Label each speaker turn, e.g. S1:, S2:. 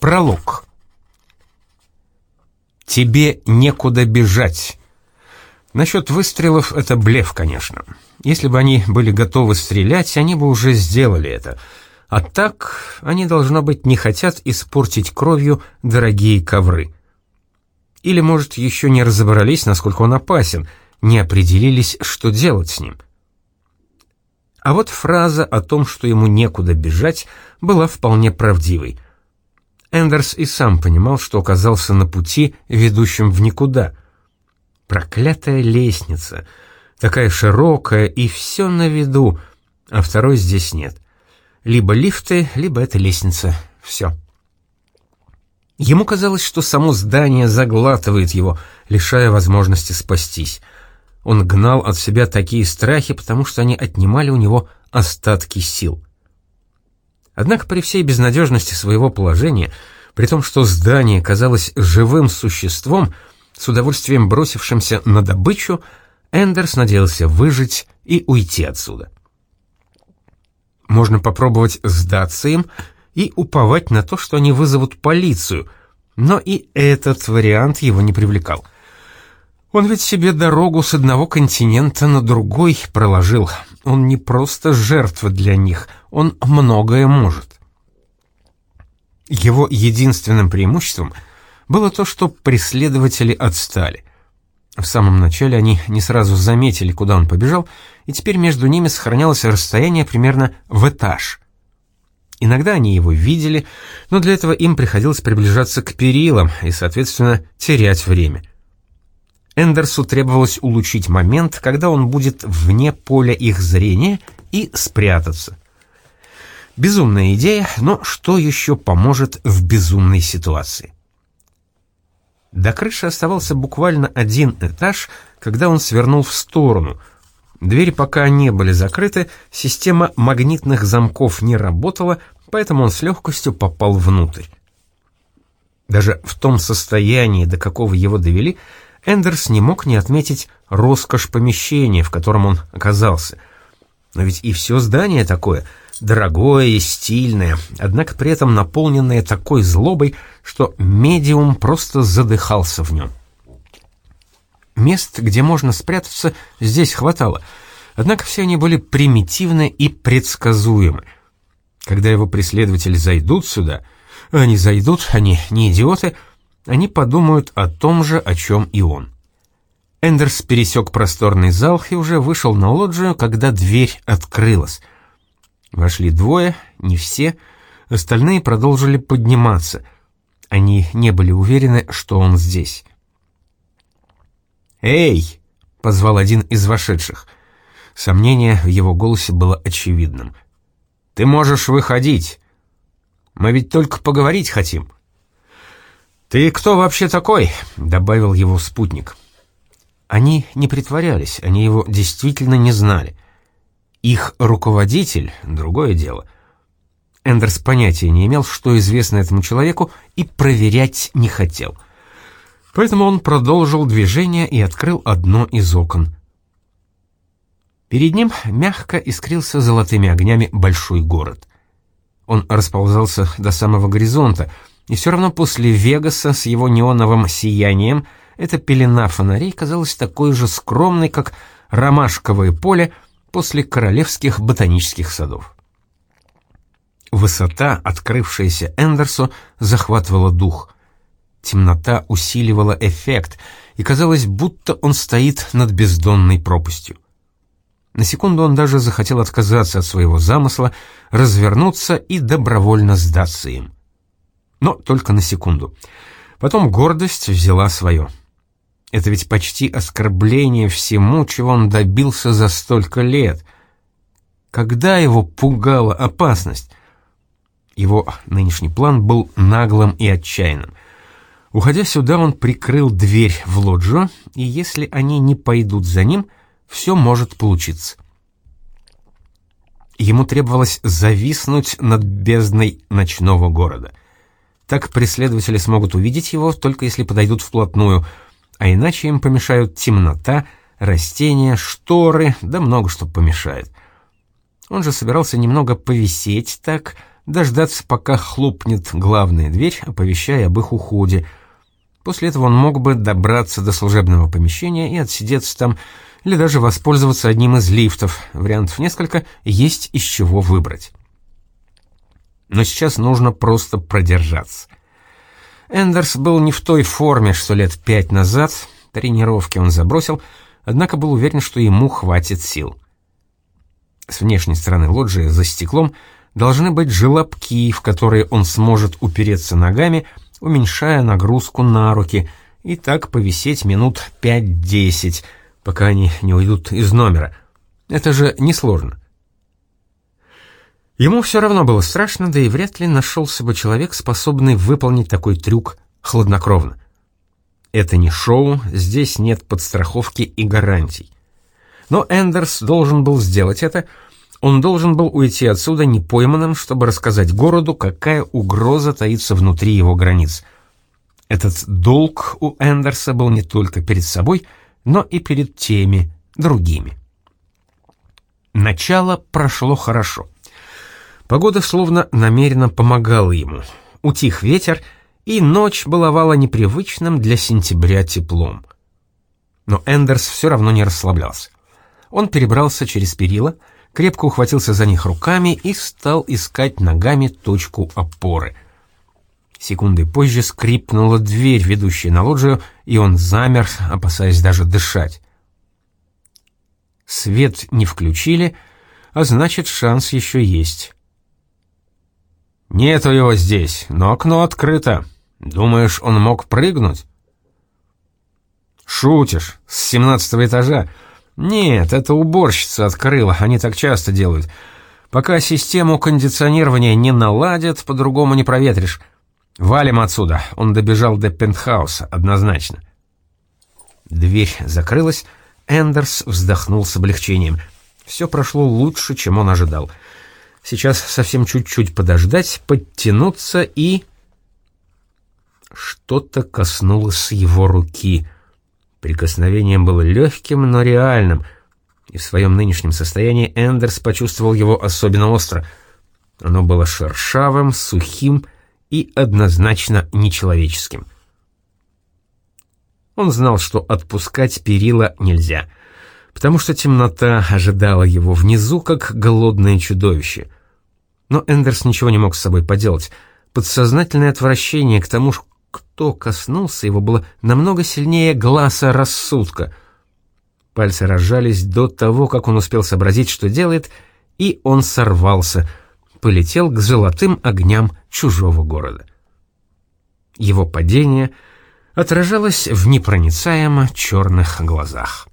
S1: Пролог. Тебе некуда бежать. Насчет выстрелов это блеф, конечно. Если бы они были готовы стрелять, они бы уже сделали это. А так, они, должно быть, не хотят испортить кровью дорогие ковры. Или, может, еще не разобрались, насколько он опасен, не определились, что делать с ним. А вот фраза о том, что ему некуда бежать, была вполне правдивой. Эндерс и сам понимал, что оказался на пути, ведущем в никуда. Проклятая лестница, такая широкая и все на виду, а второй здесь нет. Либо лифты, либо эта лестница. Все. Ему казалось, что само здание заглатывает его, лишая возможности спастись. Он гнал от себя такие страхи, потому что они отнимали у него остатки сил. Однако при всей безнадежности своего положения, при том, что здание казалось живым существом, с удовольствием бросившимся на добычу, Эндерс надеялся выжить и уйти отсюда. Можно попробовать сдаться им — и уповать на то, что они вызовут полицию, но и этот вариант его не привлекал. Он ведь себе дорогу с одного континента на другой проложил. Он не просто жертва для них, он многое может. Его единственным преимуществом было то, что преследователи отстали. В самом начале они не сразу заметили, куда он побежал, и теперь между ними сохранялось расстояние примерно в этаж. Иногда они его видели, но для этого им приходилось приближаться к перилам и, соответственно, терять время. Эндерсу требовалось улучшить момент, когда он будет вне поля их зрения, и спрятаться. Безумная идея, но что еще поможет в безумной ситуации? До крыши оставался буквально один этаж, когда он свернул в сторону — Двери пока не были закрыты, система магнитных замков не работала, поэтому он с легкостью попал внутрь. Даже в том состоянии, до какого его довели, Эндерс не мог не отметить роскошь помещения, в котором он оказался. Но ведь и все здание такое, дорогое и стильное, однако при этом наполненное такой злобой, что медиум просто задыхался в нем. Мест, где можно спрятаться, здесь хватало. Однако все они были примитивны и предсказуемы. Когда его преследователи зайдут сюда, они зайдут, они не идиоты, они подумают о том же, о чем и он. Эндерс пересек просторный зал и уже вышел на лоджию, когда дверь открылась. Вошли двое, не все, остальные продолжили подниматься. Они не были уверены, что он здесь. «Эй!» — позвал один из вошедших. Сомнение в его голосе было очевидным. «Ты можешь выходить. Мы ведь только поговорить хотим». «Ты кто вообще такой?» — добавил его спутник. Они не притворялись, они его действительно не знали. Их руководитель — другое дело. Эндерс понятия не имел, что известно этому человеку, и проверять не хотел — Поэтому он продолжил движение и открыл одно из окон. Перед ним мягко искрился золотыми огнями большой город. Он расползался до самого горизонта, и все равно после Вегаса с его неоновым сиянием эта пелена фонарей казалась такой же скромной, как ромашковое поле после королевских ботанических садов. Высота, открывшаяся Эндерсу, захватывала дух — Темнота усиливала эффект, и казалось, будто он стоит над бездонной пропастью. На секунду он даже захотел отказаться от своего замысла, развернуться и добровольно сдаться им. Но только на секунду. Потом гордость взяла свое. Это ведь почти оскорбление всему, чего он добился за столько лет. Когда его пугала опасность? Его нынешний план был наглым и отчаянным — Уходя сюда, он прикрыл дверь в лоджию, и если они не пойдут за ним, все может получиться. Ему требовалось зависнуть над бездной ночного города. Так преследователи смогут увидеть его, только если подойдут вплотную, а иначе им помешают темнота, растения, шторы, да много что помешает. Он же собирался немного повисеть так, дождаться, пока хлопнет главная дверь, оповещая об их уходе. После этого он мог бы добраться до служебного помещения и отсидеться там, или даже воспользоваться одним из лифтов. Вариантов несколько, есть из чего выбрать. Но сейчас нужно просто продержаться. Эндерс был не в той форме, что лет пять назад, тренировки он забросил, однако был уверен, что ему хватит сил. С внешней стороны лоджии за стеклом должны быть желобки, в которые он сможет упереться ногами, уменьшая нагрузку на руки, и так повисеть минут 5-10, пока они не уйдут из номера. Это же несложно. Ему все равно было страшно, да и вряд ли нашелся бы человек, способный выполнить такой трюк хладнокровно. Это не шоу, здесь нет подстраховки и гарантий. Но Эндерс должен был сделать это. Он должен был уйти отсюда непойманным, чтобы рассказать городу, какая угроза таится внутри его границ. Этот долг у Эндерса был не только перед собой, но и перед теми другими. Начало прошло хорошо. Погода словно намеренно помогала ему. Утих ветер, и ночь баловала непривычным для сентября теплом. Но Эндерс все равно не расслаблялся. Он перебрался через перила, крепко ухватился за них руками и стал искать ногами точку опоры. Секунды позже скрипнула дверь, ведущая на лоджию, и он замер, опасаясь даже дышать. Свет не включили, а значит, шанс еще есть. «Нету его здесь, но окно открыто. Думаешь, он мог прыгнуть?» «Шутишь, с семнадцатого этажа. Нет, это уборщица открыла, они так часто делают. Пока систему кондиционирования не наладят, по-другому не проветришь. Валим отсюда, он добежал до пентхауса, однозначно». Дверь закрылась, Эндерс вздохнул с облегчением. Все прошло лучше, чем он ожидал. Сейчас совсем чуть-чуть подождать, подтянуться и... Что-то коснулось его руки. Прикосновение было легким, но реальным, и в своем нынешнем состоянии Эндерс почувствовал его особенно остро. Оно было шершавым, сухим и однозначно нечеловеческим. Он знал, что отпускать перила нельзя — потому что темнота ожидала его внизу, как голодное чудовище. Но Эндерс ничего не мог с собой поделать. Подсознательное отвращение к тому, кто коснулся его, было намного сильнее глаза рассудка. Пальцы разжались до того, как он успел сообразить, что делает, и он сорвался, полетел к золотым огням чужого города. Его падение отражалось в непроницаемо черных глазах.